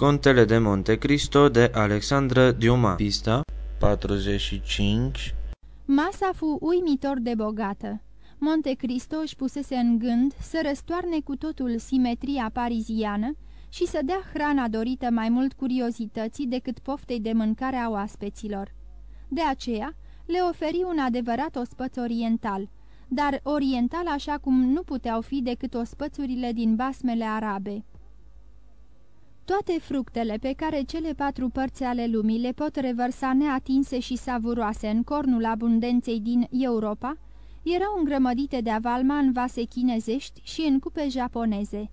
Contele de Monte Cristo de Alexandra Diuma Pista 45 Masa fu uimitor de bogată. Monte Cristo își pusese în gând să răstoarne cu totul simetria pariziană și să dea hrana dorită mai mult curiozității decât poftei de mâncare a oaspeților. De aceea, le oferi un adevărat ospăț oriental, dar oriental așa cum nu puteau fi decât ospățurile din basmele arabe. Toate fructele pe care cele patru părți ale lumii le pot revărsa neatinse și savuroase în cornul abundenței din Europa, erau îngrămădite de avalma în vase chinezești și în cupe japoneze.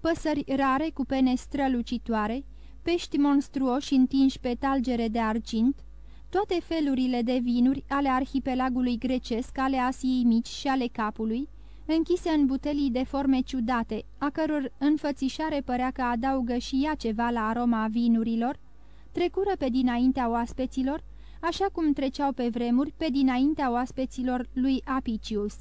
Păsări rare cu pene strălucitoare, pești monstruoși întinși pe talgere de argint, toate felurile de vinuri ale arhipelagului grecesc, ale Asiei mici și ale capului, închise în butelii de forme ciudate, a căror înfățișare părea că adaugă și ea ceva la aroma vinurilor, trecură pe dinaintea oaspeților, așa cum treceau pe vremuri pe dinaintea oaspeților lui Apicius.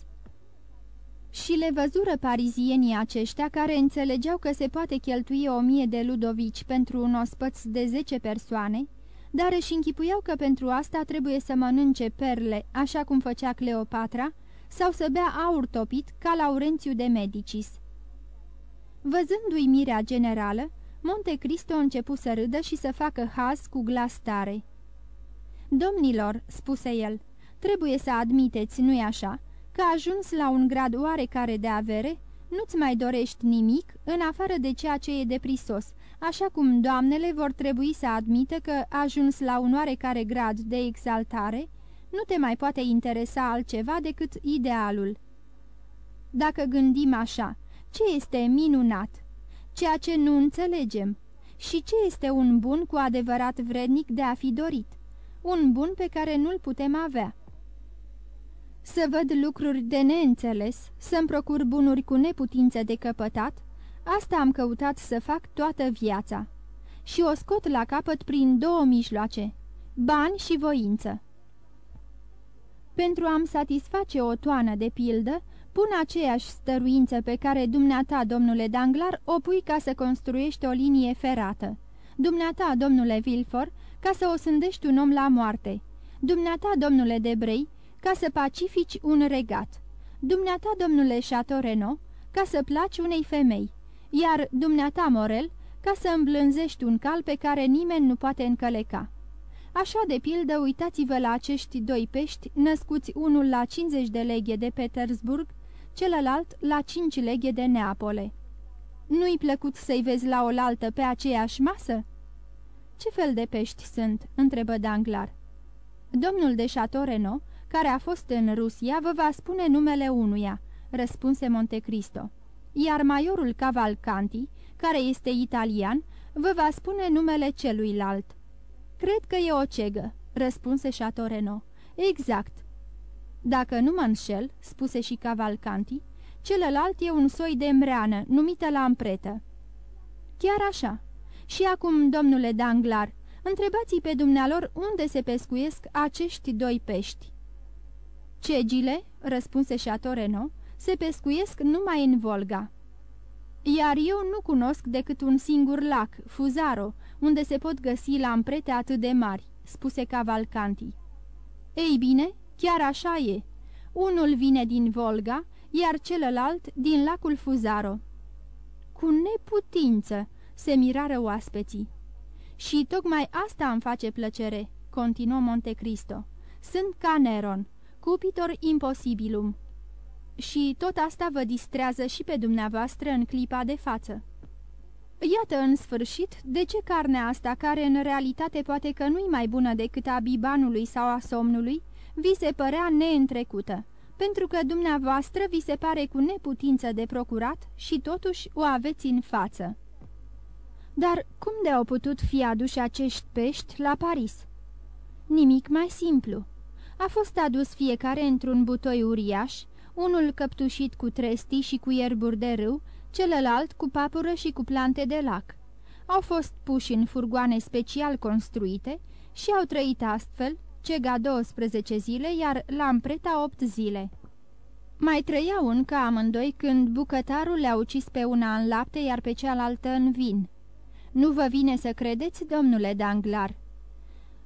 Și le văzură parizienii aceștia care înțelegeau că se poate cheltui o mie de ludovici pentru un ospăț de zece persoane, dar își închipuiau că pentru asta trebuie să mănânce perle, așa cum făcea Cleopatra, sau să bea aur topit ca Laurențiu de Medicis. Văzându-i mirea generală, Monte Cristo începu să râdă și să facă haz cu glas tare. Domnilor," spuse el, trebuie să admiteți, nu-i așa, că ajuns la un grad oarecare de avere, nu-ți mai dorești nimic în afară de ceea ce e de prisos, așa cum doamnele vor trebui să admită că ajuns la un oarecare grad de exaltare, nu te mai poate interesa altceva decât idealul. Dacă gândim așa, ce este minunat? Ceea ce nu înțelegem. Și ce este un bun cu adevărat vrednic de a fi dorit? Un bun pe care nu-l putem avea. Să văd lucruri de neînțeles, să-mi procur bunuri cu neputință de căpătat, asta am căutat să fac toată viața. Și o scot la capăt prin două mijloace, bani și voință. Pentru a-mi satisface o toană de pildă, pun aceeași stăruință pe care dumneata, domnule Danglar, o pui ca să construiești o linie ferată. Dumneata, domnule Vilfor, ca să o sândești un om la moarte. Dumneata, domnule Debrei, ca să pacifici un regat. Dumneata, domnule Chateau ca să placi unei femei. Iar dumneata, Morel, ca să îmblânzești un cal pe care nimeni nu poate încăleca. Așa de pildă, uitați-vă la acești doi pești, născuți unul la 50 de leghe de Petersburg, celălalt la 5 leghe de Neapole. Nu-i plăcut să-i vezi la oaltă pe aceeași masă?" Ce fel de pești sunt?" întrebă Danglar. Domnul de Chateau care a fost în Rusia, vă va spune numele unuia," răspunse Montecristo. Iar majorul Cavalcanti, care este italian, vă va spune numele celuilalt." Cred că e o cegă," răspunse Chateau Exact." Dacă nu mă înșel," spuse și Cavalcanti, celălalt e un soi de mreană, numită lampretă." Chiar așa. Și acum, domnule Danglar, întrebați pe dumnealor unde se pescuiesc acești doi pești." Cegile," răspunse Chateau se pescuiesc numai în Volga." Iar eu nu cunosc decât un singur lac, Fuzaro, unde se pot găsi lamprete atât de mari," spuse Cavalcanti. Ei bine, chiar așa e. Unul vine din Volga, iar celălalt din lacul Fuzaro." Cu neputință!" se mirară oaspeții. Și tocmai asta îmi face plăcere," continuă Montecristo. Sunt ca Neron, cupitor imposibilum." Și tot asta vă distrează și pe dumneavoastră în clipa de față." Iată în sfârșit de ce carnea asta, care în realitate poate că nu-i mai bună decât a bibanului sau a somnului, vi se părea neîntrecută, pentru că dumneavoastră vi se pare cu neputință de procurat și totuși o aveți în față. Dar cum de au putut fi aduși acești pești la Paris? Nimic mai simplu. A fost adus fiecare într-un butoi uriaș, unul căptușit cu trestii și cu ierburi de râu, celălalt cu papură și cu plante de lac. Au fost puși în furgoane special construite și au trăit astfel, cega 12 zile, iar lampreta 8 zile. Mai trăiau încă amândoi când bucătarul le-a ucis pe una în lapte, iar pe cealaltă în vin. Nu vă vine să credeți, domnule Danglar?"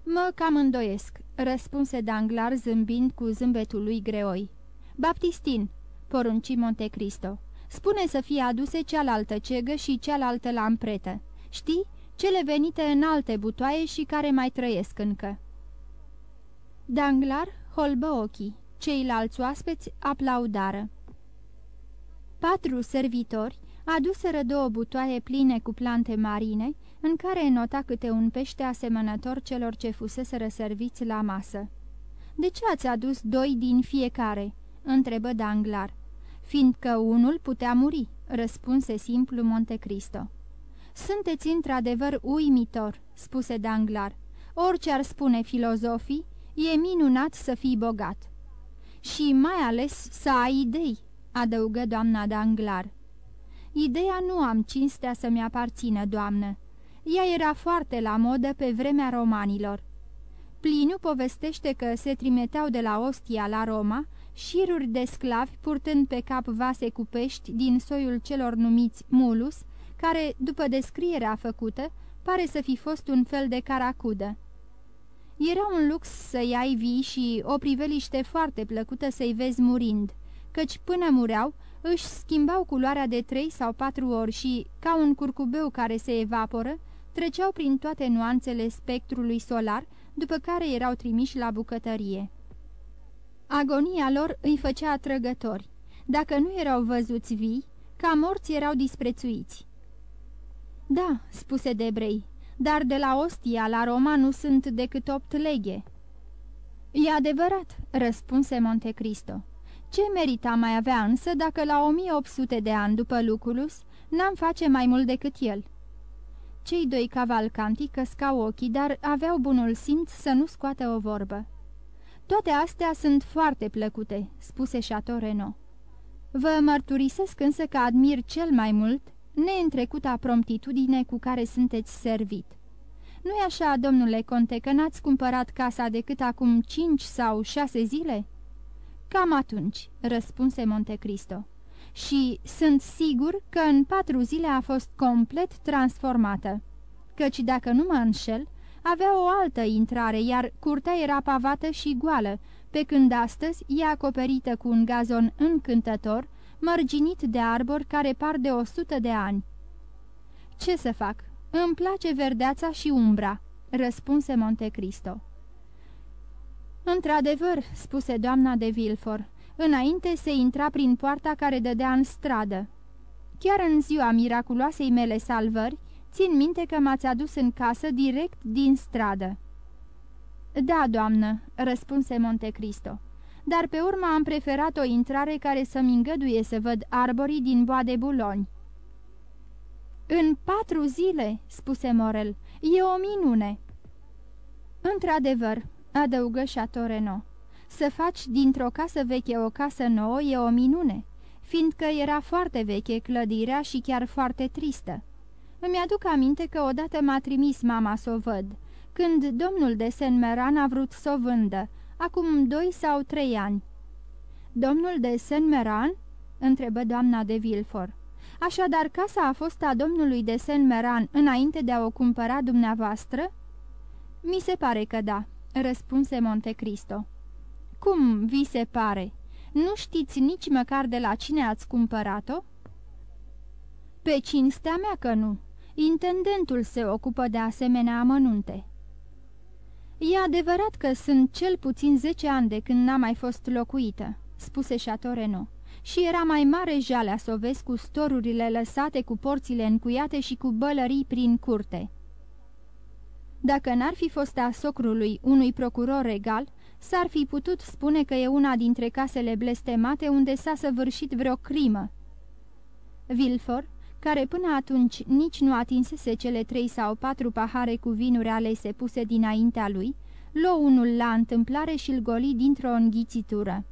Mă cam îndoiesc," răspunse Danglar zâmbind cu zâmbetul lui greoi. Baptistin," porunci Montecristo, spune să fie aduse cealaltă cegă și cealaltă lampretă. Știi, cele venite în alte butoaie și care mai trăiesc încă." Danglar holbă ochii. Ceilalți oaspeți aplaudară. Patru servitori aduseră două butoaie pline cu plante marine, în care nota câte un pește asemănător celor ce fusese răserviți la masă. De ce ați adus doi din fiecare?" Întrebă Danglar. Fiindcă unul putea muri," răspunse simplu Montecristo. Sunteți într-adevăr uimitor," spuse Danglar. Orice ar spune filozofii, e minunat să fii bogat." Și mai ales să ai idei," adăugă doamna Danglar. Ideea nu am cinstea să-mi aparțină, doamnă. Ea era foarte la modă pe vremea romanilor. Pliniu povestește că se trimiteau de la Ostia la Roma șiruri de sclavi purtând pe cap vase cu pești din soiul celor numiți mulus, care, după descrierea făcută, pare să fi fost un fel de caracudă. Era un lux să-i ai vii și o priveliște foarte plăcută să-i vezi murind, căci până mureau își schimbau culoarea de trei sau patru ori și, ca un curcubeu care se evaporă, treceau prin toate nuanțele spectrului solar, după care erau trimiși la bucătărie. Agonia lor îi făcea atrăgători. Dacă nu erau văzuți vii, ca morți erau disprețuiți. Da," spuse Debrei, dar de la Ostia la Roma nu sunt decât opt leghe." E adevărat," răspunse Montecristo. Ce merita mai avea însă dacă la 1800 de ani după Luculus n-am face mai mult decât el?" Cei doi cavalcanti căscau ochii, dar aveau bunul simț să nu scoată o vorbă. Toate astea sunt foarte plăcute," spuse Chateau Renaud. Vă mărturisesc însă că admir cel mai mult neîntrecuta promptitudine cu care sunteți servit. Nu-i așa, domnule conte, că n-ați cumpărat casa decât acum cinci sau șase zile?" Cam atunci," răspunse Montecristo. Și sunt sigur că în patru zile a fost complet transformată, căci dacă nu mă înșel, avea o altă intrare, iar curtea era pavată și goală, pe când astăzi e acoperită cu un gazon încântător, mărginit de arbori care par de o sută de ani. Ce să fac? Îmi place verdeața și umbra," răspunse Montecristo. Într-adevăr," spuse doamna de Vilfor, înainte se intra prin poarta care dădea în stradă. Chiar în ziua miraculoasei mele salvări, țin minte că m-ați adus în casă direct din stradă." Da, doamnă," răspunse Montecristo, dar pe urmă am preferat o intrare care să-mi îngăduie să văd arborii din boa de buloni." În patru zile," spuse Morel, e o minune." Într-adevăr," adăugă Chateau Să faci dintr-o casă veche o casă nouă e o minune, fiindcă era foarte veche clădirea și chiar foarte tristă. Îmi aduc aminte că odată m-a trimis mama să o văd, când domnul de Saint-Meran a vrut să o vândă, acum doi sau trei ani. Domnul de Saint-Meran?" întrebă doamna de Vilfort. Așadar, casa a fost a domnului de Saint-Meran înainte de a o cumpăra dumneavoastră?" Mi se pare că da," răspunse Montecristo. Cum vi se pare? Nu știți nici măcar de la cine ați cumpărat-o?" Pe cinstea mea că nu. Intendentul se ocupă de asemenea amănunte." E adevărat că sunt cel puțin zece ani de când n-a mai fost locuită," spuse Chateau și era mai mare jalea să o vezi cu storurile lăsate, cu porțile încuiate și cu bălării prin curte. Dacă n-ar fi fost a socrului unui procuror regal, s-ar fi putut spune că e una dintre casele blestemate unde s-a săvârșit vreo crimă. Vilfor, care până atunci nici nu atinsese cele trei sau patru pahare cu vinuri alese puse dinaintea lui, luă unul la întâmplare și îl goli dintr-o înghițitură.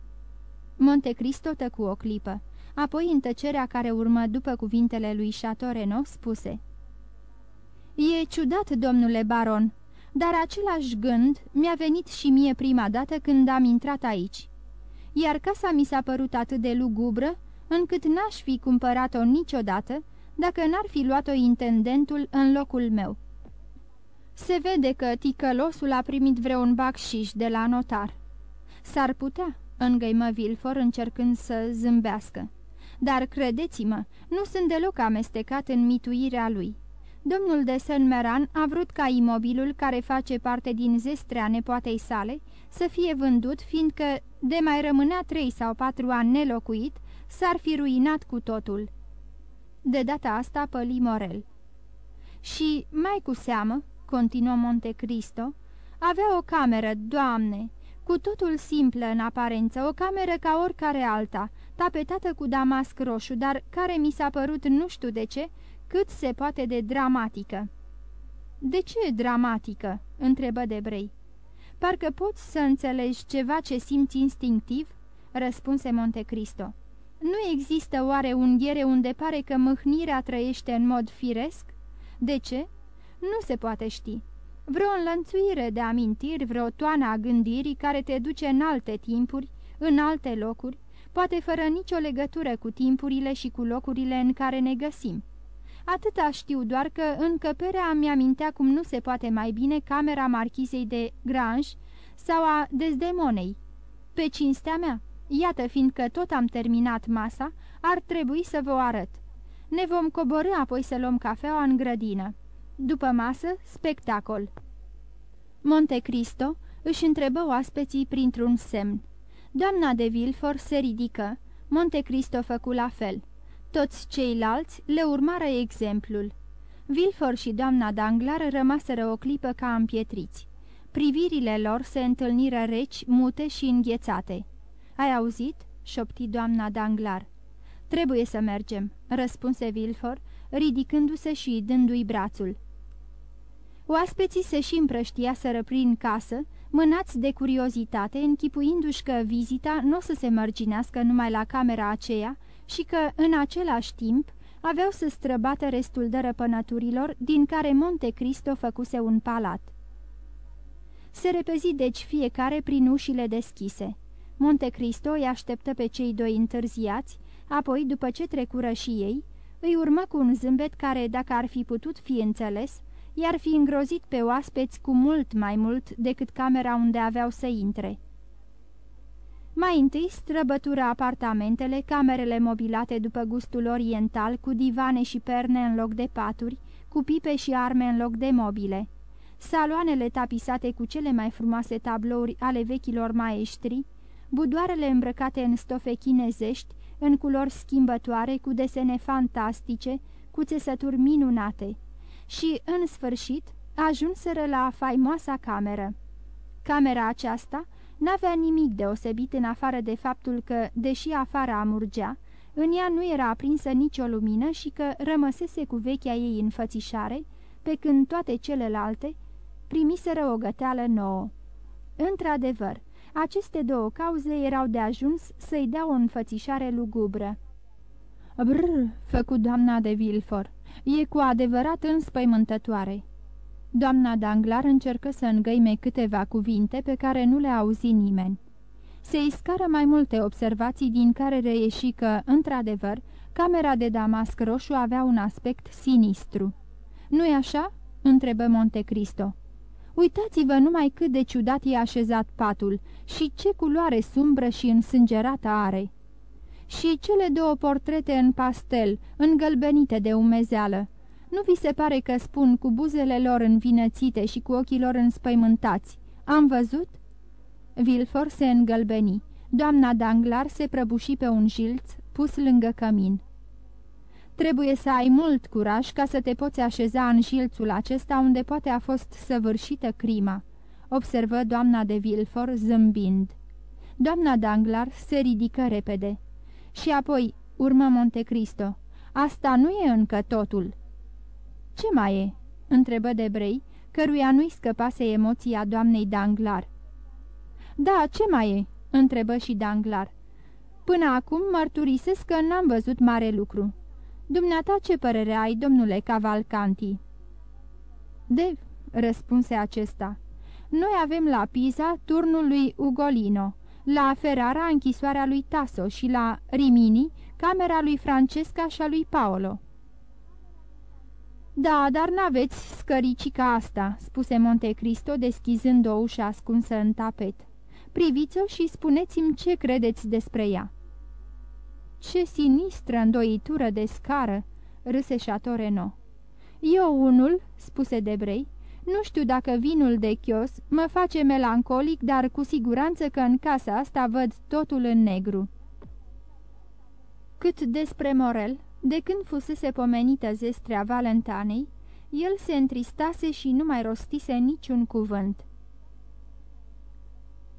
Montecristo tăcu o clipă, apoi în tăcerea care urmă după cuvintele lui Chateau spuse E ciudat, domnule baron, dar același gând mi-a venit și mie prima dată când am intrat aici. Iar casa mi s-a părut atât de lugubră, încât n-aș fi cumpărat-o niciodată, dacă n-ar fi luat-o intendentul în locul meu. Se vede că ticălosul a primit vreun bacșiș de la notar. S-ar putea, îngăimă Vilfor încercând să zâmbească. Dar credeți-mă, nu sunt deloc amestecat în mituirea lui. Domnul de Saint-Meran a vrut ca imobilul care face parte din zestrea nepoatei sale să fie vândut, fiindcă de mai rămânea trei sau patru ani nelocuit, s-ar fi ruinat cu totul. De data asta păli Morel. Și, mai cu seamă, continuă Monte Cristo, avea o cameră, doamne, cu totul simplă în aparență, o cameră ca oricare alta, tapetată cu damasc roșu, dar care mi s-a părut nu știu de ce, cât se poate de dramatică. De ce dramatică?" întrebă Debrei. Parcă poți să înțelegi ceva ce simți instinctiv?" răspunse Montecristo. Nu există oare unghiere unde pare că mâhnirea trăiește în mod firesc? De ce? Nu se poate ști. Vreo înlănțuire de amintiri, vreo toană a gândirii care te duce în alte timpuri, în alte locuri, poate fără nicio legătură cu timpurile și cu locurile în care ne găsim. Atâta știu doar că încăperea mi amintea cum nu se poate mai bine camera marchizei de Grange sau a Desdemonei. Pe cinstea mea, iată fiindcă tot am terminat masa, ar trebui să vă arăt. Ne vom coborâ apoi să luăm cafeaua în grădină. După masă, spectacol. Monte Cristo își întrebă oaspeții printr-un semn. Doamna de Vilfor se ridică, Monte Cristo făcu la fel. Toți ceilalți le urmară exemplul. Vilfor și doamna Danglar rămaseră o clipă ca împietriți. Privirile lor se întâlniră reci, mute și înghețate. Ai auzit?" șopti doamna Danglar. Trebuie să mergem," răspunse Vilfor, ridicându-se și dându-i brațul. Oaspeții se și împrăștiaseră prin casă, mânați de curiozitate, închipuindu-și că vizita nu o să se mărginească numai la camera aceea și că, în același timp, aveau să străbată restul de răpănăturilor, din care Monte Cristo făcuse un palat. Se repezi deci fiecare prin ușile deschise. Monte Cristo îi așteptă pe cei doi întârziați, apoi, după ce trecură și ei, îi urmă cu un zâmbet care, dacă ar fi putut fi înțeles, i-ar fi îngrozit pe oaspeți cu mult mai mult decât camera unde aveau să intre. Mai întâi străbătură apartamentele, camerele mobilate după gustul oriental, cu divane și perne în loc de paturi, cu pipe și arme în loc de mobile. Saloanele tapisate cu cele mai frumoase tablouri ale vechilor maestri, budoarele îmbrăcate în stofe chinezești, în culori schimbătoare, cu desene fantastice, cu țesături minunate. Și, în sfârșit, ajunseră la faimoasa cameră. Camera aceasta N-avea nimic deosebit în afară de faptul că, deși afară amurgea, în ea nu era aprinsă nicio lumină și că rămăsese cu vechea ei înfățișare, pe când toate celelalte primiseră o găteală nouă. Într-adevăr, aceste două cauze erau de ajuns să-i dea o înfățișare lugubră. Brr, făcu doamna de Vilfor, e cu adevărat înspăimântătoare. Doamna Danglar încercă să îngăime câteva cuvinte pe care nu le auzi nimeni. Se iscară mai multe observații din care reieși că, într-adevăr, camera de damasc roșu avea un aspect sinistru. Nu-i așa?" întrebă Montecristo. Uitați-vă numai cât de ciudat e așezat patul și ce culoare sumbră și însângerată are. Și cele două portrete în pastel, îngălbenite de umezeală, nu vi se pare că spun cu buzele lor învinățite și cu ochii lor înspăimântați? Am văzut?" Vilfor se îngălbeni. Doamna Danglar se prăbuși pe un jilț pus lângă cămin. Trebuie să ai mult curaj ca să te poți așeza în jilțul acesta unde poate a fost săvârșită crima," observă doamna de Vilfor zâmbind. Doamna Danglar se ridică repede. Și apoi urmă Montecristo. Asta nu e încă totul." Ce mai e?" întrebă Debrei, căruia nu-i scăpase emoția doamnei Danglar. Da, ce mai e?" întrebă și Danglar. Până acum mărturisesc că n-am văzut mare lucru. Dumneata ce părere ai, domnule Cavalcanti?" Dev," răspunse acesta, noi avem la Pisa turnul lui Ugolino, la Ferrara închisoarea lui Tasso și la Rimini camera lui Francesca și a lui Paolo." Da, dar n-aveți scăricica asta," spuse Monte Cristo, deschizând o ușă ascunsă în tapet. Priviți-o și spuneți-mi ce credeți despre ea." Ce sinistră îndoitură de scară!" râse Chateau Renaud. Eu unul," spuse Debrei, nu știu dacă vinul de chios mă face melancolic, dar cu siguranță că în casa asta văd totul în negru." Cât despre Morel, de când fusese pomenită zestrea Valentanei, el se întristase și nu mai rostise niciun cuvânt.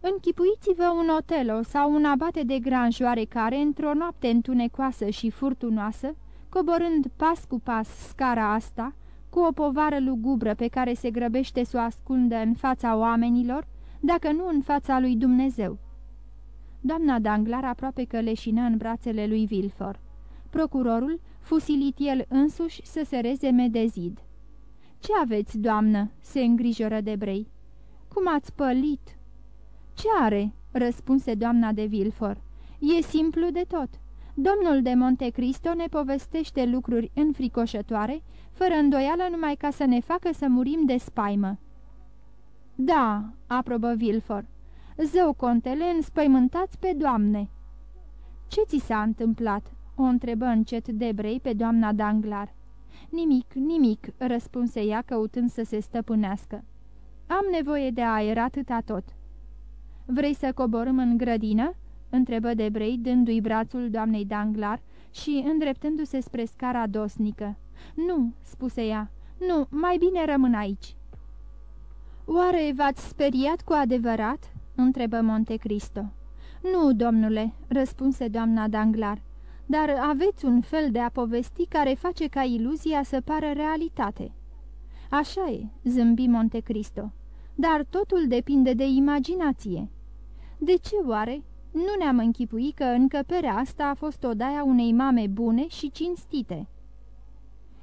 Închipuiți-vă un Otelo sau un abate de granjoare care, într-o noapte întunecoasă și furtunoasă, coborând pas cu pas scara asta, cu o povară lugubră pe care se grăbește să o ascundă în fața oamenilor, dacă nu în fața lui Dumnezeu. Doamna Danglar aproape că leșină în brațele lui Vilfor. Procurorul fusilit el însuși să se rezeme de zid. Ce aveți, doamnă?" se îngrijoră de brei. Cum ați pălit?" Ce are?" răspunse doamna de Vilfor. E simplu de tot. Domnul de Monte Cristo ne povestește lucruri înfricoșătoare, fără îndoială numai ca să ne facă să murim de spaimă." Da," aprobă Vilfor. Zău, contele, înspăimântați pe doamne." Ce ți s-a întâmplat?" o întrebă încet Debrei pe doamna Danglar. Nimic, nimic," răspunse ea căutând să se stăpânească. Am nevoie de aer atâta tot." Vrei să coborâm în grădină?" întrebă Debrei, dându-i brațul doamnei Danglar și îndreptându-se spre scara dosnică. Nu," spuse ea, nu, mai bine rămân aici." Oare v-ați speriat cu adevărat?" întrebă Monte Cristo. Nu, domnule," răspunse doamna Danglar, dar aveți un fel de a povesti care face ca iluzia să pară realitate." Așa e," zâmbi Monte Cristo, dar totul depinde de imaginație." De ce oare? Nu ne-am închipuit că încăperea asta a fost odaia unei mame bune și cinstite."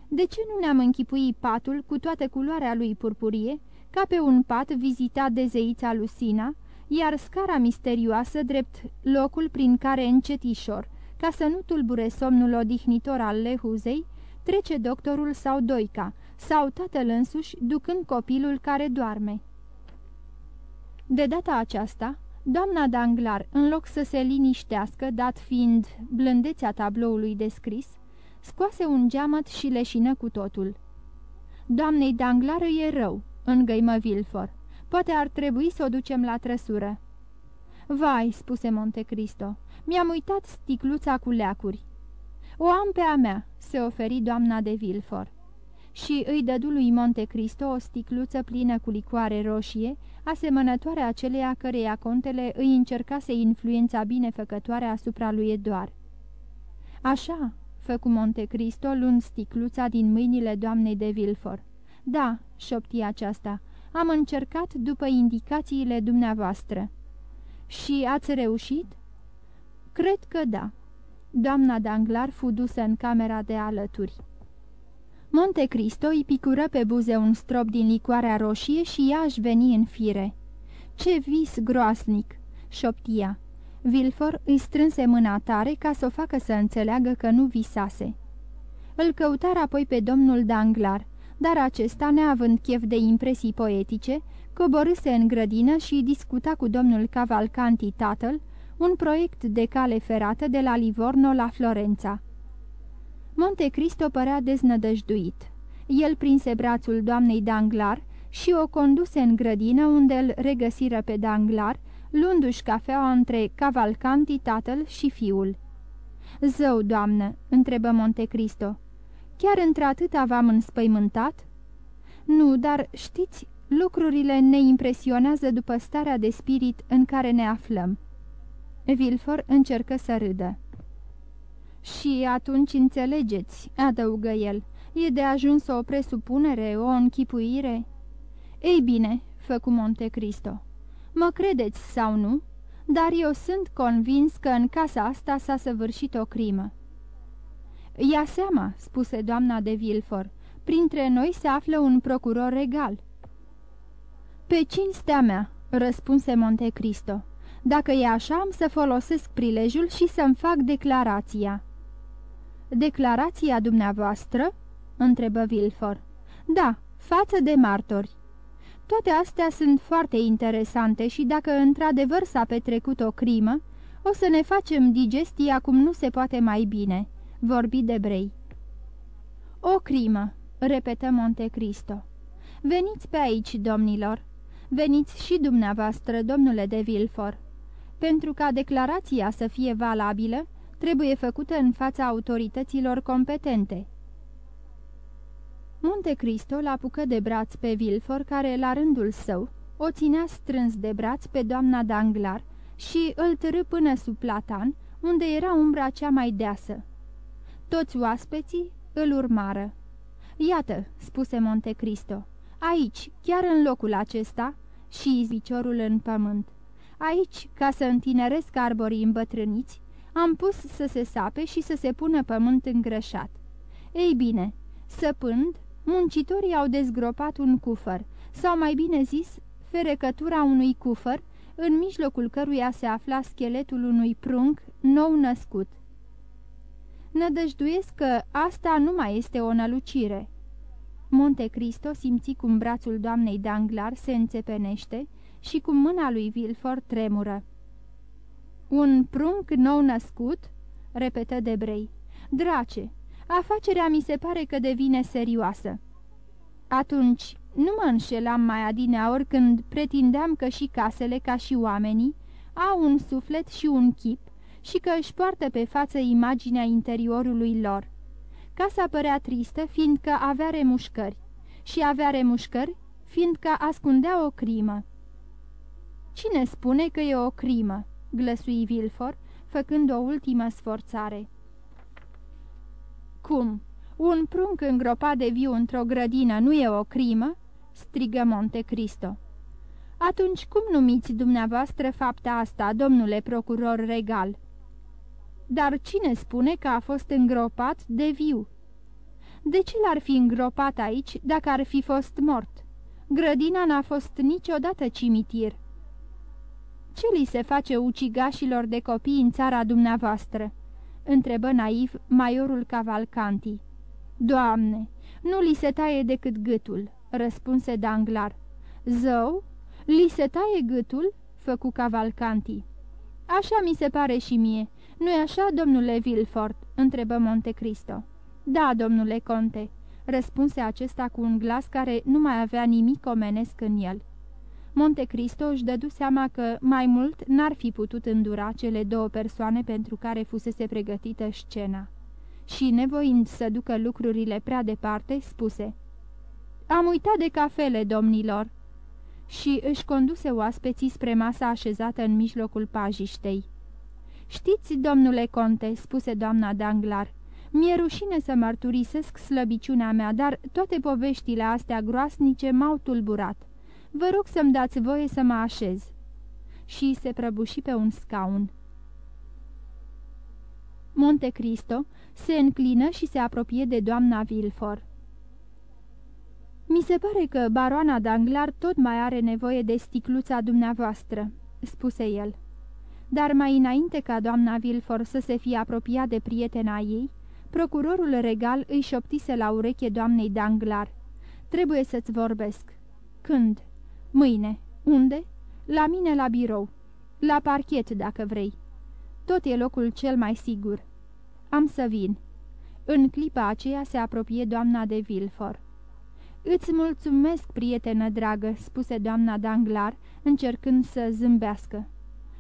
De ce nu ne-am închipuit patul cu toată culoarea lui purpurie, ca pe un pat vizitat de zeița Lucina, iar scara misterioasă drept locul prin care încetișor, ca să nu tulbure somnul odihnitor al lehuzei, trece doctorul sau doica, sau tatăl însuși, ducând copilul care doarme. De data aceasta, doamna Danglar, în loc să se liniștească, dat fiind blândețea tabloului descris, scoase un geamăt și leșină cu totul. Doamnei Danglar e rău," îngăimă Vilfor. Poate ar trebui să o ducem la trăsură." Vai," spuse Monte Cristo, mi-am uitat sticluța cu leacuri." O am pe a mea," se oferi doamna de Vilfor. Și îi dădu lui Monte Cristo o sticluță plină cu licoare roșie, asemănătoare aceleia căreia contele îi încercase influența binefăcătoare asupra lui Eduard. Așa," făcu Monte Cristo luând sticluța din mâinile doamnei de Vilfor. Da," șopti aceasta, am încercat după indicațiile dumneavoastră." Și ați reușit?" Cred că da." Doamna Danglar fu dusă în camera de alături. Monte Cristo îi picură pe buze un strop din licoarea roșie și ea își veni în fire. Ce vis groasnic!" șoptia. Vilfor îi strânse mâna tare ca să o facă să înțeleagă că nu visase. Îl căutară apoi pe domnul Danglar, dar acesta, neavând chef de impresii poetice, coborâse în grădină și discuta cu domnul Cavalcanti tatăl un proiect de cale ferată de la Livorno la Florența. Monte Cristo părea deznădăjduit. El prinse brațul doamnei Danglar și o conduse în grădină unde îl regăsiră pe Danglar, luându-și cafeaua între Cavalcanti tatăl și fiul. Zău, doamnă," întrebă Monte Cristo, chiar într-atâta v-am înspăimântat?" Nu, dar știți, lucrurile ne impresionează după starea de spirit în care ne aflăm." Vilfor încercă să râdă. Și atunci înțelegeți," adăugă el, e de ajuns o presupunere, o închipuire?" Ei bine," făcu Monte Cristo, mă credeți sau nu, dar eu sunt convins că în casa asta s-a săvârșit o crimă." Ia seama," spuse doamna de Vilfor, printre noi se află un procuror regal." Pe cinstea mea," răspunse Monte Cristo. Dacă e așa, am să folosesc prilejul și să-mi fac declarația." Declarația dumneavoastră?" întrebă Vilfor. Da, față de martori. Toate astea sunt foarte interesante și dacă într-adevăr s-a petrecut o crimă, o să ne facem digestia cum nu se poate mai bine, vorbi de Brei. O crimă, repetă Monte Cristo. Veniți pe aici, domnilor. Veniți și dumneavoastră, domnule de Vilfor. Pentru ca declarația să fie valabilă, trebuie făcută în fața autorităților competente. Monte Cristo l-apucă de braț pe Vilfor, care, la rândul său, o ținea strâns de braț pe doamna Danglar și îl târâ până sub platan, unde era umbra cea mai deasă. Toți oaspeții îl urmară. Iată," spuse Monte Cristo, aici, chiar în locul acesta, și izbiciorul în pământ. Aici, ca să întineresc arborii îmbătrâniți, am pus să se sape și să se pună pământ îngrășat. Ei bine, săpând, muncitorii au dezgropat un cufăr, sau mai bine zis, ferecătura unui cufăr, în mijlocul căruia se afla scheletul unui prunc nou născut. Nădăjduiesc că asta nu mai este o nălucire. Monte Cristo simți cum brațul doamnei Danglar se înțepenește și cum mâna lui Vilfort tremură. Un prunc nou născut?" repetă Debrei. Drace, afacerea mi se pare că devine serioasă." Atunci nu mă înșelam mai adineaori când pretindeam că și casele, ca și oamenii, au un suflet și un chip și că își poartă pe față imaginea interiorului lor. Casa părea tristă, fiindcă avea remușcări, și avea remușcări, fiindcă ascundea o crimă. Cine spune că e o crimă?" Glăsui Vilfor, făcând o ultimă sforțare. Cum? Un prunc îngropat de viu într-o grădină nu e o crimă?" strigă Monte Cristo. Atunci cum numiți dumneavoastră fapta asta, domnule procuror regal?" Dar cine spune că a fost îngropat de viu? De ce l-ar fi îngropat aici dacă ar fi fost mort? Grădina n-a fost niciodată cimitir. Ce li se face ucigașilor de copii în țara dumneavoastră?" întrebă naiv maiorul Cavalcanti. Doamne, nu li se taie decât gâtul," răspunse Danglar. Zău? Li se taie gâtul?" făcu Cavalcanti. Așa mi se pare și mie. Nu-i așa, domnule Vilfort?" întrebă Montecristo. Da, domnule conte," răspunse acesta cu un glas care nu mai avea nimic omenesc în el. Montecristo își dădu seama că mai mult n-ar fi putut îndura cele două persoane pentru care fusese pregătită scena. Și, nevoind să ducă lucrurile prea departe, spuse Am uitat de cafele, domnilor!" Și își conduse oaspeții spre masa așezată în mijlocul pajiștei. Știți, domnule conte," spuse doamna Danglar, mi-e rușine să mărturisesc slăbiciunea mea, dar toate poveștile astea groasnice m-au tulburat. Vă rog să-mi dați voie să mă așez." Și se prăbuși pe un scaun. Monte Cristo se înclină și se apropie de doamna Vilfor. Mi se pare că baroana Danglar tot mai are nevoie de sticluța dumneavoastră," spuse el. Dar mai înainte ca doamna Vilfor să se fie apropiat de prietena ei, procurorul regal îi șoptise la ureche doamnei Danglar. Trebuie să-ți vorbesc." Când?" Mâine. Unde?" La mine la birou. La parchet, dacă vrei. Tot e locul cel mai sigur." Am să vin." În clipa aceea se apropie doamna de Vilfor. Îți mulțumesc, prietenă dragă," spuse doamna Danglar, încercând să zâmbească.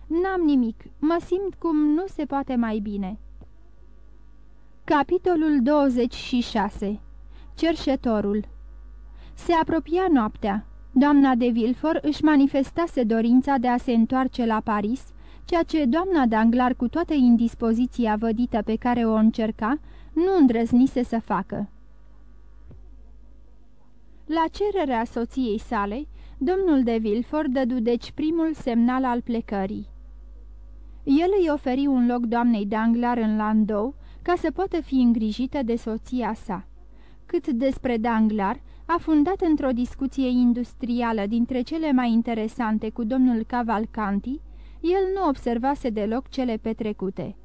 N-am nimic, mă simt cum nu se poate mai bine." Capitolul 26 Cerșetorul Se apropia noaptea. Doamna de Vilfor își manifestase dorința de a se întoarce la Paris, ceea ce doamna Danglar, cu toată indispoziția vădită pe care o încerca, nu îndrăznise să facă. La cererea soției sale, domnul de Vilfor dădu deci primul semnal al plecării. El îi oferi un loc doamnei Danglar în Landau, ca să poată fi îngrijită de soția sa. Cât despre Danglar, afundat într-o discuție industrială dintre cele mai interesante cu domnul Cavalcanti, el nu observase deloc cele petrecute.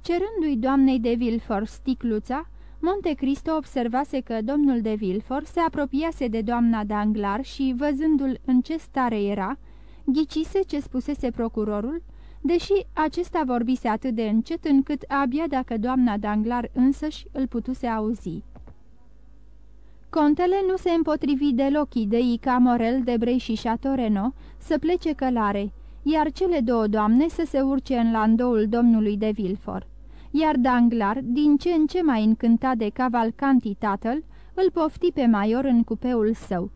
Cerându-i doamnei de Vilfor sticluța, Monte Cristo observase că domnul de Villefort se apropiase de doamna Danglar și, văzându-l în ce stare era, ghicise ce spusese procurorul, deși acesta vorbise atât de încet încât abia dacă doamna Danglar însăși îl putuse auzi. Contele nu se împotrivi deloc ideii ca Morel, Debrei și Chatoreno să plece călare, iar cele două doamne să se urce în landoul domnului de Vilfort. Iar Danglar, din ce în ce mai încântat de Cavalcanti tatăl, îl pofti pe Maior în cupeul său.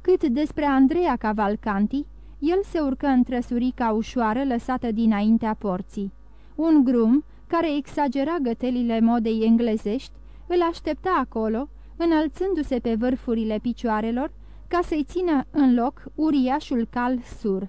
Cât despre Andreea Cavalcanti, el se urcă în trăsurica ușoară lăsată dinaintea porții. Un grum, care exagera gătelile modei englezești, îl aștepta acolo, înălțându-se pe vârfurile picioarelor, ca să-i țină în loc uriașul cal sur.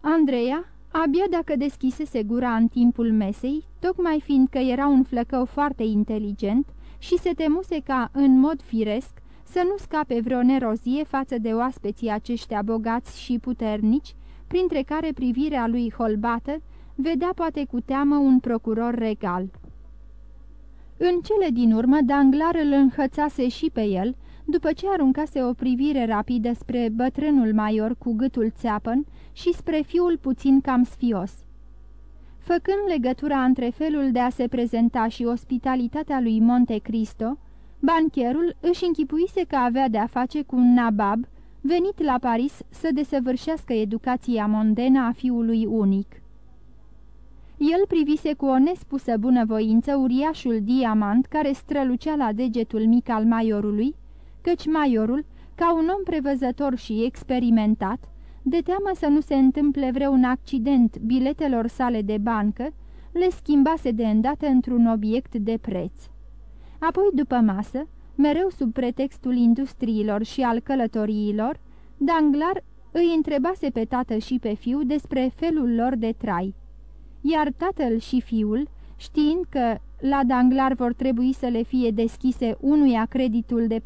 Andreea, abia dacă deschisese gura în timpul mesei, tocmai fiindcă era un flăcău foarte inteligent și se temuse ca, în mod firesc, să nu scape vreo nerozie față de oaspeții aceștia bogați și puternici, printre care privirea lui holbată vedea poate cu teamă un procuror regal. În cele din urmă, Danglar îl înhățase și pe el, după ce aruncase o privire rapidă spre bătrânul maior cu gâtul țeapăn și spre fiul puțin cam sfios. Făcând legătura între felul de a se prezenta și ospitalitatea lui Monte Cristo, bancherul își închipuise că avea de-a face cu un nabab venit la Paris să desăvârșească educația mondenă a fiului unic. El privise cu o nespusă bunăvoință uriașul diamant care strălucea la degetul mic al maiorului, căci maiorul, ca un om prevăzător și experimentat, de teamă să nu se întâmple vreun accident biletelor sale de bancă, le schimbase de îndată într-un obiect de preț. Apoi, după masă, mereu sub pretextul industriilor și al călătoriilor, Danglar îi întrebase pe tată și pe fiu despre felul lor de trai iar tatăl și fiul, știind că la Danglar vor trebui să le fie deschise unuia creditul de 48.000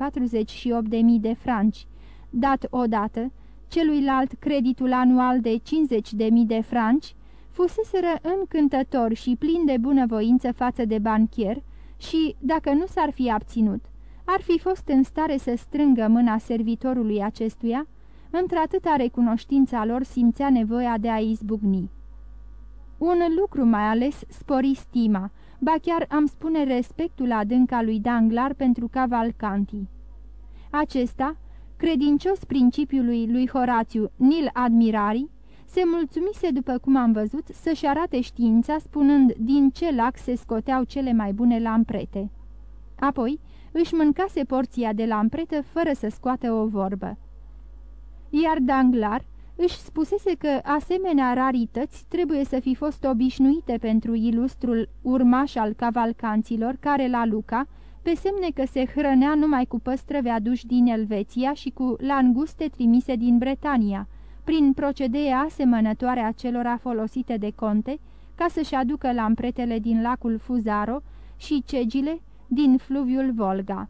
de franci, dat odată, celuilalt creditul anual de 50.000 de franci, fuseseră încântător și plin de bunăvoință față de banchier și, dacă nu s-ar fi abținut, ar fi fost în stare să strângă mâna servitorului acestuia, într-atâta recunoștința lor simțea nevoia de a izbucni. Un lucru mai ales spori stima, ba chiar am spune respectul adânc al lui Danglar pentru Cavalcanti. Acesta, credincios principiului lui Horațiu Nil Admirari, se mulțumise, după cum am văzut, să-și arate știința spunând din ce lac se scoteau cele mai bune lamprete. Apoi își mâncase porția de lampretă fără să scoată o vorbă. Iar Danglar, își spusese că asemenea rarități trebuie să fi fost obișnuite pentru ilustrul urmaș al cavalcanților care la Luca, pe semne că se hrănea numai cu păstrăve aduși din Elveția și cu languste trimise din Bretania, prin procedee asemănătoare a celor folosite de conte, ca să-și aducă lampretele din lacul Fuzaro și cegile din fluviul Volga.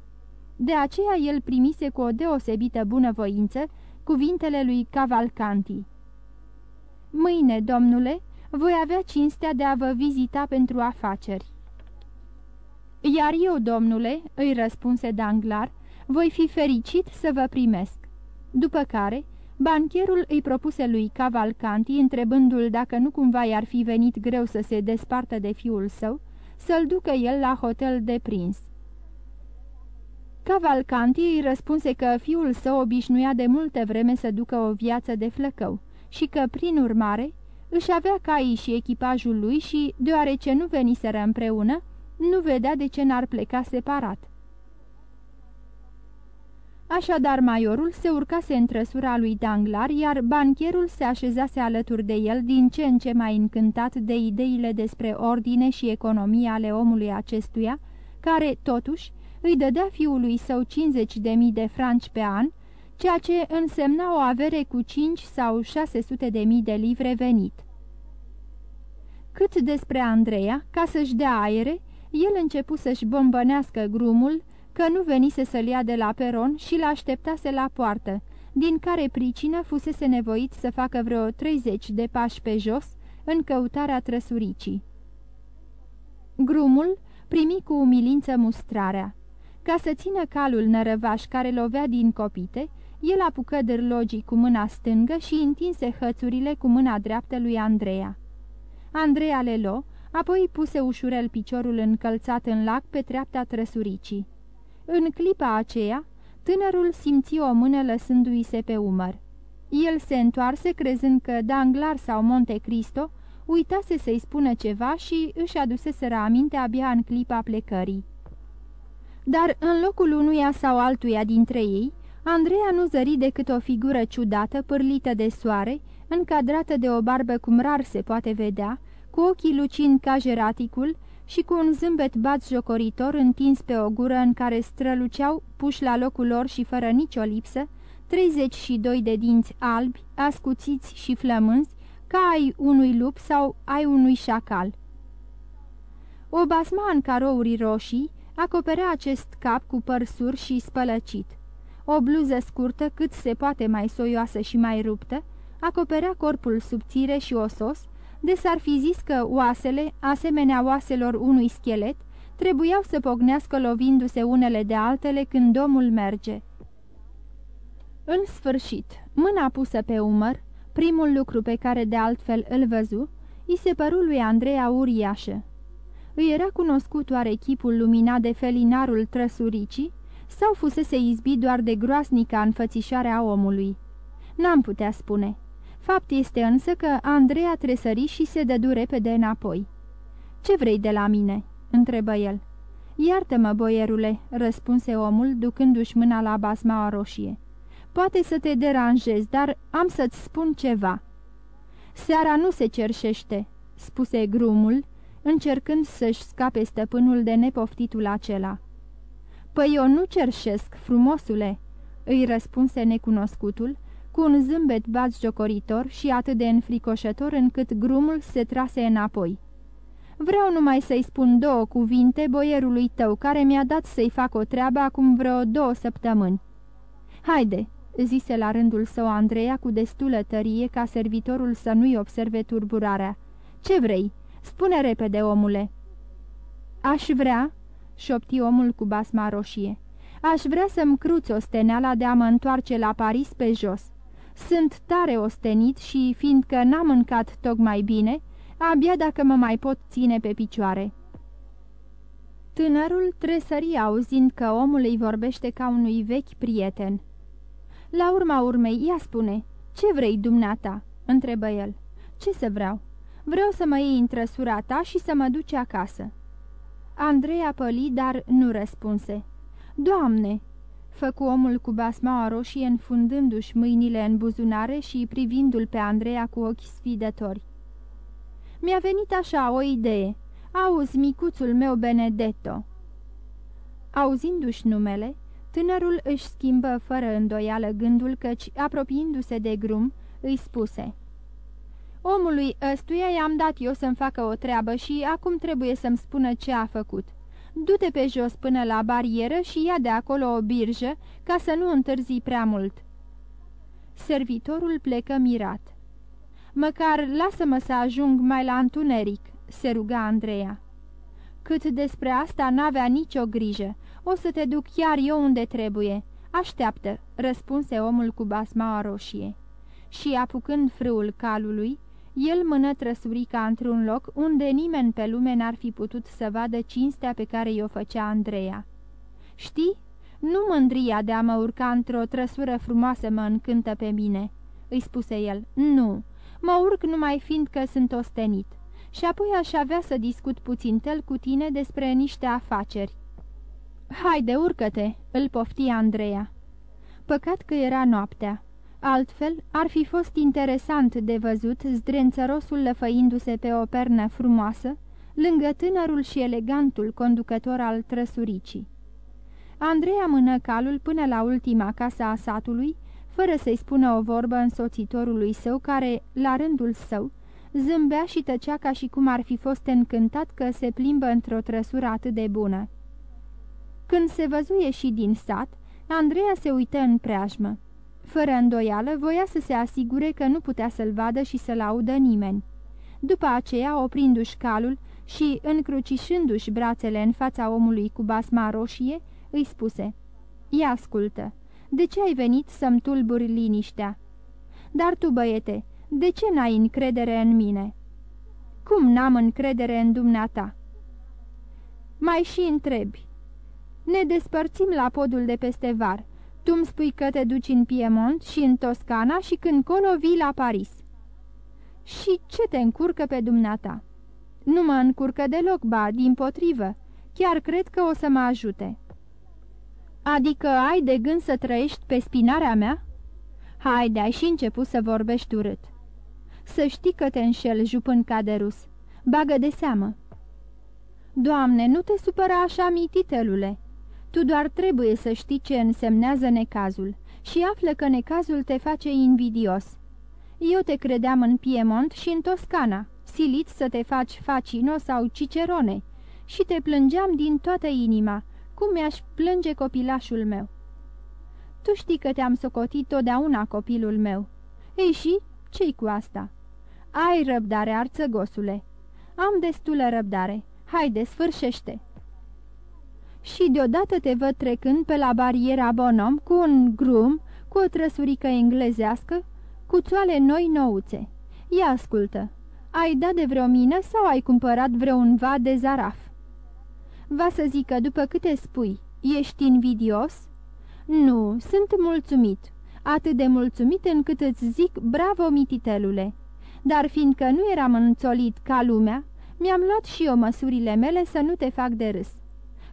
De aceea el primise cu o deosebită bunăvoință cuvintele lui Cavalcanti. Mâine, domnule, voi avea cinstea de a vă vizita pentru afaceri." Iar eu, domnule," îi răspunse Danglar, voi fi fericit să vă primesc." După care, bancherul îi propuse lui Cavalcanti, întrebându-l dacă nu cumva i-ar fi venit greu să se despartă de fiul său, să-l ducă el la hotel de prins. Cavalcanti îi răspunse că fiul său obișnuia de multe vreme să ducă o viață de flăcău și că, prin urmare, își avea caii și echipajul lui și, deoarece nu veniseră împreună, nu vedea de ce n-ar pleca separat. Așadar, maiorul se urcase în trăsura lui Danglar, iar bancherul se așezase alături de el, din ce în ce mai încântat de ideile despre ordine și economie ale omului acestuia, care, totuși, îi dădea fiului său 50.000 de franci pe an, ceea ce însemna o avere cu 5 sau 600 de mii de livre venit. Cât despre Andreea, ca să-și dea aere, el începu să-și bombănească grumul, că nu venise să-l ia de la peron și l-așteptase la poartă, din care pricină fusese nevoit să facă vreo 30 de pași pe jos, în căutarea trăsuricii. Grumul primi cu umilință mustrarea. Ca să țină calul nărăvaș care lovea din copite, el apucă dârlogii cu mâna stângă și întinse hățurile cu mâna dreaptă lui Andreea. Andreea le lo, apoi puse ușurel piciorul încălțat în lac pe treapta trăsuricii. În clipa aceea, tânărul simți o mână lăsându-i se pe umăr. El se întoarse crezând că Danglar sau Monte Cristo uitase să-i spună ceva și își aduseseră aminte abia în clipa plecării. Dar în locul unuia sau altuia dintre ei, Andreea nu zări decât o figură ciudată, pârlită de soare, încadrată de o barbă cum rar se poate vedea, cu ochii lucind ca jeraticul și cu un zâmbet bat jocoritor întins pe o gură în care străluceau, puși la locul lor și fără nicio lipsă, 32 de dinți albi, ascuțiți și flămânzi, ca ai unui lup sau ai unui șacal. O basma în carouri roșii acoperea acest cap cu părsuri și spălăcit. O bluză scurtă, cât se poate mai soioasă și mai ruptă, acoperea corpul subțire și osos, de s-ar fi zis că oasele, asemenea oaselor unui schelet, trebuiau să pognească lovindu-se unele de altele când omul merge. În sfârșit, mâna pusă pe umăr, primul lucru pe care de altfel îl văzu, i se păru lui Andreea uriașă. Îi era cunoscut oare chipul luminat de felinarul trăsuricii sau fusese izbit doar de groasnica înfățișarea omului? N-am putea spune. Fapt este însă că Andreea tresări și se dădu repede înapoi. Ce vrei de la mine?" întrebă el. Iartă-mă, boierule," răspunse omul, ducându-și mâna la basma roșie. Poate să te deranjez, dar am să-ți spun ceva." Seara nu se cerșește," spuse grumul, încercând să-și scape stăpânul de nepoftitul acela. Păi eu nu cerșesc, frumosule," îi răspunse necunoscutul, cu un zâmbet jocoritor și atât de înfricoșător încât grumul se trase înapoi. Vreau numai să-i spun două cuvinte boierului tău, care mi-a dat să-i fac o treabă acum vreo două săptămâni. Haide, zise la rândul său Andreea cu destulă tărie ca servitorul să nu-i observe turburarea. Ce vrei? Spune repede, omule." Aș vrea," șopti omul cu basma roșie, aș vrea să-mi cruți osteneala de a mă întoarce la Paris pe jos. Sunt tare ostenit și, fiindcă n-am mâncat tocmai bine, abia dacă mă mai pot ține pe picioare." Tânărul tresări auzind că omul îi vorbește ca unui vechi prieten. La urma urmei, ea spune, ce vrei dumneata?" întrebă el. Ce să vreau? Vreau să mă iei în trăsura ta și să mă duci acasă." Andreea păli, dar nu răspunse. Doamne!" făcu omul cu basmaua roșie înfundându-și mâinile în buzunare și privindu-l pe Andreea cu ochi sfidători. Mi-a venit așa o idee. Auzi, micuțul meu Benedetto!" Auzindu-și numele, Tânărul își schimbă fără îndoială gândul căci, apropiindu-se de grum, îi spuse Omului ăstuia i-am dat eu să-mi facă o treabă și acum trebuie să-mi spună ce a făcut. Du-te pe jos până la barieră și ia de acolo o birjă ca să nu întârzi prea mult." Servitorul plecă mirat. Măcar lasă-mă să ajung mai la întuneric," se ruga Andreea. Cât despre asta n-avea nicio grijă. O să te duc chiar eu unde trebuie." Așteaptă," răspunse omul cu basma roșie. Și, apucând frâul calului, el mână trăsurica într-un loc unde nimeni pe lume n-ar fi putut să vadă cinstea pe care i-o făcea Andreea. Știi, nu mândria de a mă urca într-o trăsură frumoasă mă încântă pe mine," îi spuse el. Nu, mă urc numai fiindcă sunt ostenit și apoi aș avea să discut puțin tel cu tine despre niște afaceri. Haide, urcă-te!" îl pofti Andreea. Păcat că era noaptea. Altfel, ar fi fost interesant de văzut zdrențărosul lăfăindu-se pe o pernă frumoasă, lângă tânărul și elegantul conducător al trăsuricii. Andreea mână calul până la ultima casă a satului, fără să-i spună o vorbă însoțitorului său, care, la rândul său, zâmbea și tăcea ca și cum ar fi fost încântat că se plimbă într-o trăsură atât de bună. Când se văzuie și din sat, Andreea se uită în preajmă. Fără îndoială, voia să se asigure că nu putea să-l vadă și să-l audă nimeni. După aceea, oprindu-și calul și, încrucișându-și brațele în fața omului cu basma roșie, îi spuse, Ia ascultă, de ce ai venit să-mi tulburi liniștea? Dar tu, băiete, de ce n-ai încredere în mine?" Cum n-am încredere în dumneata?" Mai și întrebi. Ne despărțim la podul de peste var. Tu îmi spui că te duci în Piemont și în Toscana și când colo vii la Paris. Și ce te încurcă pe dumneata? Nu mă încurcă deloc, ba, din potrivă. Chiar cred că o să mă ajute. Adică ai de gând să trăiești pe spinarea mea? Haide, ai și început să vorbești urât. Să știi că te înșel, jupân caderus. Bagă de seamă. Doamne, nu te supăra așa, mititelule. Tu doar trebuie să știi ce însemnează necazul și află că necazul te face invidios. Eu te credeam în Piemont și în Toscana, silit să te faci Facino sau Cicerone și te plângeam din toată inima, cum mi-aș plânge copilașul meu. Tu știi că te-am socotit totdeauna copilul meu. Ei și, ce-i cu asta? Ai răbdare, arțăgosule. Am destulă răbdare. Haide, sfârșește! Și deodată te văd trecând pe la bariera Bonom cu un grum, cu o trăsurică englezească, cu țoale noi nouțe. Ia ascultă, ai dat de vreo mină sau ai cumpărat vreun va de zaraf? Va să zică, după câte spui, ești invidios? Nu, sunt mulțumit, atât de mulțumit încât îți zic bravo mititelule. Dar fiindcă nu eram înțolit ca lumea, mi-am luat și eu măsurile mele să nu te fac de râs.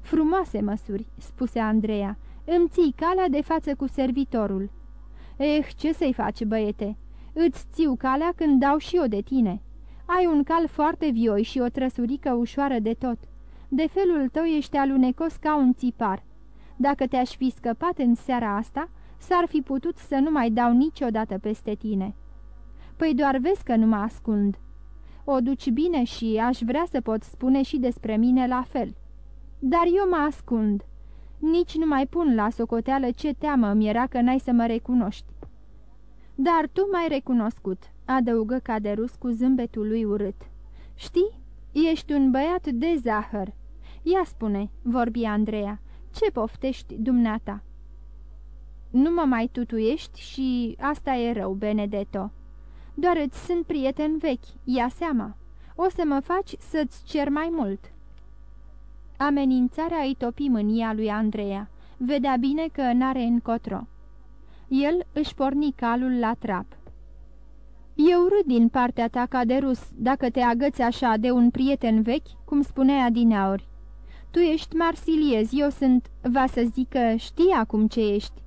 Frumoase măsuri, spuse Andreea, îmi ții calea de față cu servitorul. Eh, ce să-i faci, băiete? Îți țiu calea când dau și eu de tine. Ai un cal foarte vioi și o trăsurică ușoară de tot. De felul tău ești alunecos ca un țipar. Dacă te-aș fi scăpat în seara asta, s-ar fi putut să nu mai dau niciodată peste tine. Păi doar vezi că nu mă ascund. O duci bine și aș vrea să pot spune și despre mine la fel. Dar eu mă ascund. Nici nu mai pun la socoteală ce teamă mi era că n-ai să mă recunoști. Dar tu m-ai recunoscut, adăugă Caderus cu zâmbetul lui urât. Știi, ești un băiat de zahăr. Ia spune, vorbi Andreea, ce poftești dumneata? Nu mă mai tutuiești și asta e rău, Benedetto. Doar îți sunt prieten vechi, ia seama. O să mă faci să-ți cer mai mult." Amenințarea îi topi mânia lui Andreea. Vedea bine că n-are încotro. El își porni calul la trap. Eu râd din partea ta ca de rus, dacă te agăți așa de un prieten vechi, cum spunea adineauri. Tu ești marsiliez, eu sunt, va să zic că știi acum ce ești.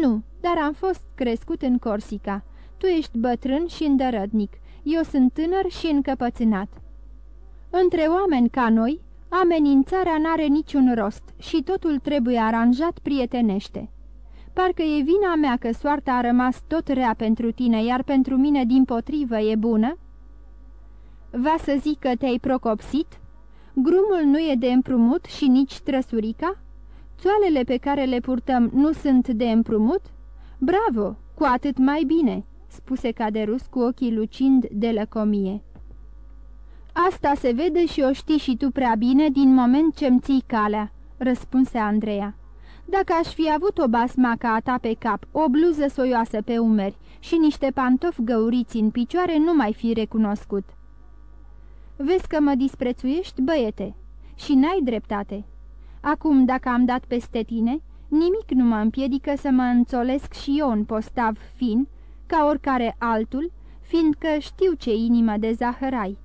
Nu, dar am fost crescut în Corsica. Tu ești bătrân și îndărădnic, eu sunt tânăr și încăpățânat. Între oameni ca noi, amenințarea n-are niciun rost și totul trebuie aranjat prietenește. Parcă e vina mea că soarta a rămas tot rea pentru tine, iar pentru mine, din potrivă, e bună? Va să zic că te-ai procopsit? Grumul nu e de împrumut și nici trăsurica? Țoalele pe care le purtăm nu sunt de împrumut? Bravo, cu atât mai bine! spuse Caderus cu ochii lucind de lăcomie. Asta se vede și o știi și tu prea bine din moment ce-mi ții calea," răspunse Andreea. Dacă aș fi avut o basma ca a ta pe cap, o bluză soioasă pe umeri și niște pantofi găuriți în picioare, nu mai fi recunoscut." Vezi că mă disprețuiești, băiete, și n-ai dreptate. Acum, dacă am dat peste tine, nimic nu mă împiedică să mă înțolesc și eu în postav fin, ca oricare altul, fiindcă știu ce inimă de zahăr ai.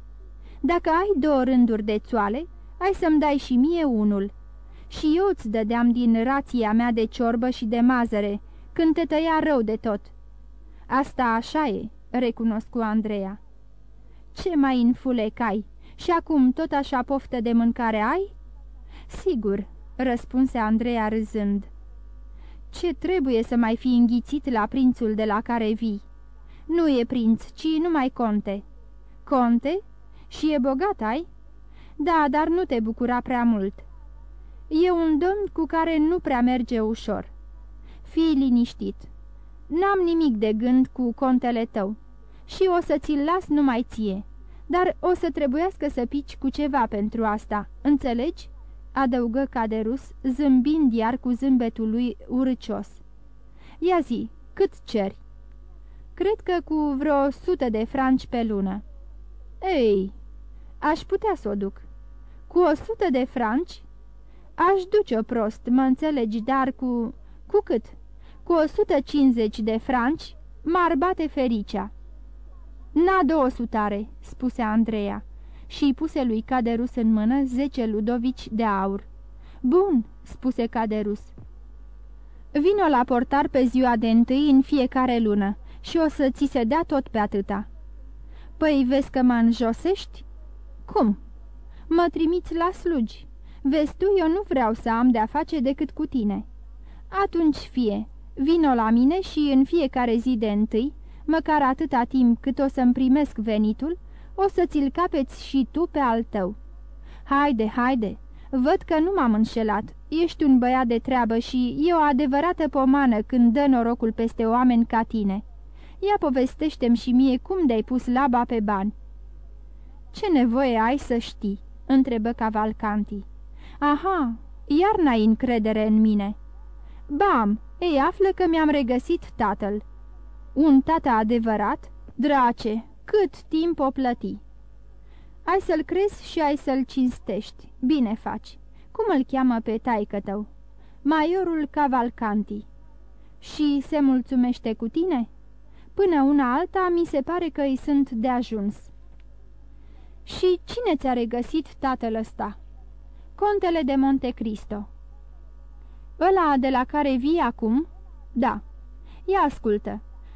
Dacă ai două rânduri de țoale, ai să-mi dai și mie unul. Și eu îți dădeam din rația mea de ciorbă și de mazăre, când te tăia rău de tot. Asta așa e, recunosc cu Andreea. Ce mai înfulecai? Și acum tot așa poftă de mâncare ai? Sigur, răspunse Andreea râzând. Ce trebuie să mai fi înghițit la prințul de la care vii? Nu e prinț, ci numai conte." Conte? Și e bogat, ai?" Da, dar nu te bucura prea mult." E un domn cu care nu prea merge ușor." Fii liniștit. N-am nimic de gând cu contele tău și o să ți-l las numai ție. dar o să trebuiască să pici cu ceva pentru asta, înțelegi?" adăugă Caderus, zâmbind iar cu zâmbetul lui urâcios. Ia zi, cât ceri?" Cred că cu vreo sută de franci pe lună." Ei, aș putea să o duc." Cu o sută de franci?" Aș duce-o prost, mă înțelegi, dar cu... Cu cât?" Cu o sută cincizeci de franci m-ar bate fericea." N-a două sutare," spuse Andreea și îi puse lui Caderus în mână zece ludovici de aur. Bun," spuse Caderus. Vino la portar pe ziua de întâi în fiecare lună și o să ți se dea tot pe atâta." Păi vezi că mă înjosești?" Cum?" Mă trimiți la slugi. Vezi tu, eu nu vreau să am de-a face decât cu tine." Atunci fie, vino la mine și în fiecare zi de întâi, măcar atâta timp cât o să-mi primesc venitul, o să ți-l capeți și tu pe al tău." Haide, haide, văd că nu m-am înșelat. Ești un băiat de treabă și e o adevărată pomană când dă norocul peste oameni ca tine. Ia povestește-mi și mie cum de-ai pus laba pe bani." Ce nevoie ai să știi?" întrebă Cavalcanti. Aha, iar n-ai încredere în mine." Bam, ei află că mi-am regăsit tatăl." Un tată adevărat? Drace, cât timp o plăti?" Ai să-l crezi și ai să-l cinstești. Bine faci. Cum îl cheamă pe taică tău?" Maiorul Cavalcanti." Și se mulțumește cu tine?" Până una alta mi se pare că îi sunt de ajuns." Și cine ți-a regăsit tatăl ăsta?" Contele de Monte Cristo." Ăla de la care vii acum?" Da." Ia ascultă,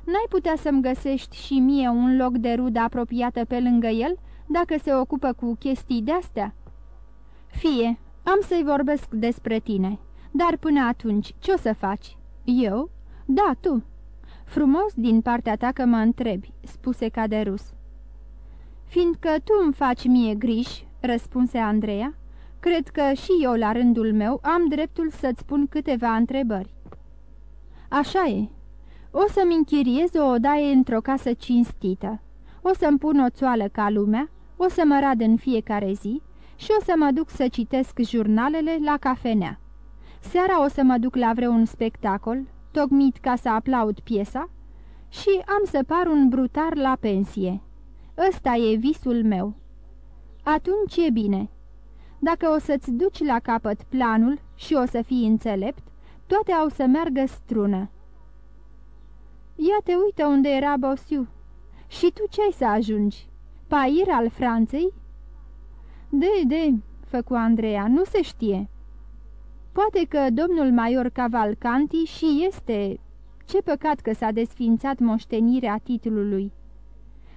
n-ai putea să-mi găsești și mie un loc de rudă apropiată pe lângă el, dacă se ocupă cu chestii de-astea?" Fie, am să-i vorbesc despre tine, dar până atunci ce o să faci?" Eu? Da, tu." Frumos din partea ta că mă întrebi," spuse Caderus. Fiindcă tu îmi faci mie griji," răspunse Andreea, cred că și eu, la rândul meu, am dreptul să-ți pun câteva întrebări." Așa e. O să-mi închiriez o odaie într-o casă cinstită. O să-mi pun o țoală ca lumea, o să mă rad în fiecare zi și o să mă duc să citesc jurnalele la cafenea. Seara o să mă duc la vreun spectacol, tocmit ca să aplaud piesa, și am să par un brutar la pensie. Ăsta e visul meu. Atunci e bine. Dacă o să-ți duci la capăt planul și o să fii înțelept, toate au să meargă strună. Ia te uită unde era Bosiu. Și tu ce ai să ajungi? Pair al Franței? De, de, făcu Andreea, nu se știe. Poate că domnul major Cavalcanti și este... Ce păcat că s-a desfințat moștenirea titlului.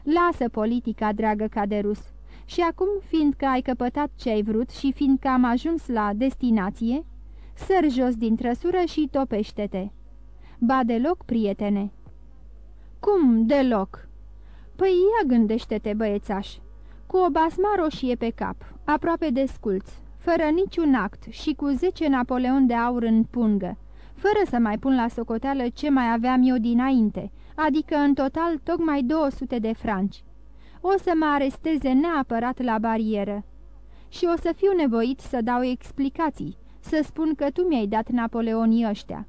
Lasă politica, dragă Caderus. Și acum, fiindcă ai căpătat ce ai vrut și fiindcă am ajuns la destinație, săr jos din trăsură și topește-te. Ba deloc, prietene. Cum deloc? Păi ia gândește-te, băiețaș. Cu o basma roșie pe cap, aproape de sculț, fără niciun act și cu zece Napoleon de aur în pungă, fără să mai pun la socoteală ce mai aveam eu dinainte, adică în total tocmai 200 de franci. O să mă aresteze neapărat la barieră. Și o să fiu nevoit să dau explicații, să spun că tu mi-ai dat Napoleonii ăștia.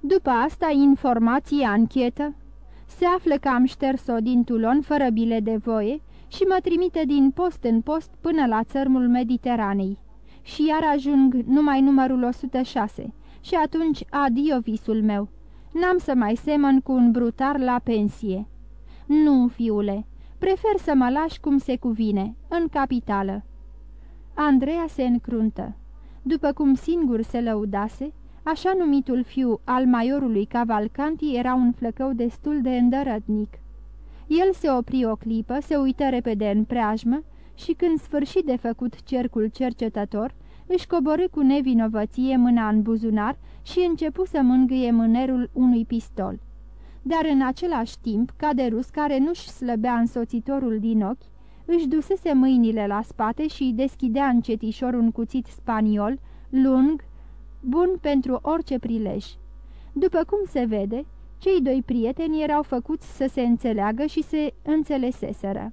După asta, informații, anchetă, se află că am șters-o din Tulon fără bile de voie și mă trimite din post în post până la țărmul Mediteranei. Și iar ajung numai numărul 106 și atunci adio visul meu. N-am să mai semăn cu un brutar la pensie. Nu, fiule, prefer să mă lași cum se cuvine, în capitală. Andreea se încruntă. După cum singur se lăudase, așa numitul fiu al maiorului Cavalcanti era un flăcău destul de îndărătnic. El se opri o clipă, se uită repede în preajmă și când sfârși de făcut cercul cercetător, își coborâ cu nevinovăție mâna în buzunar și începu să mângâie mânerul unui pistol. Dar în același timp, Caderus, care nu-și slăbea însoțitorul din ochi, își dusese mâinile la spate și deschidea încetișor un cuțit spaniol, lung, bun pentru orice prilej. După cum se vede, cei doi prieteni erau făcuți să se înțeleagă și se înțeleseseră.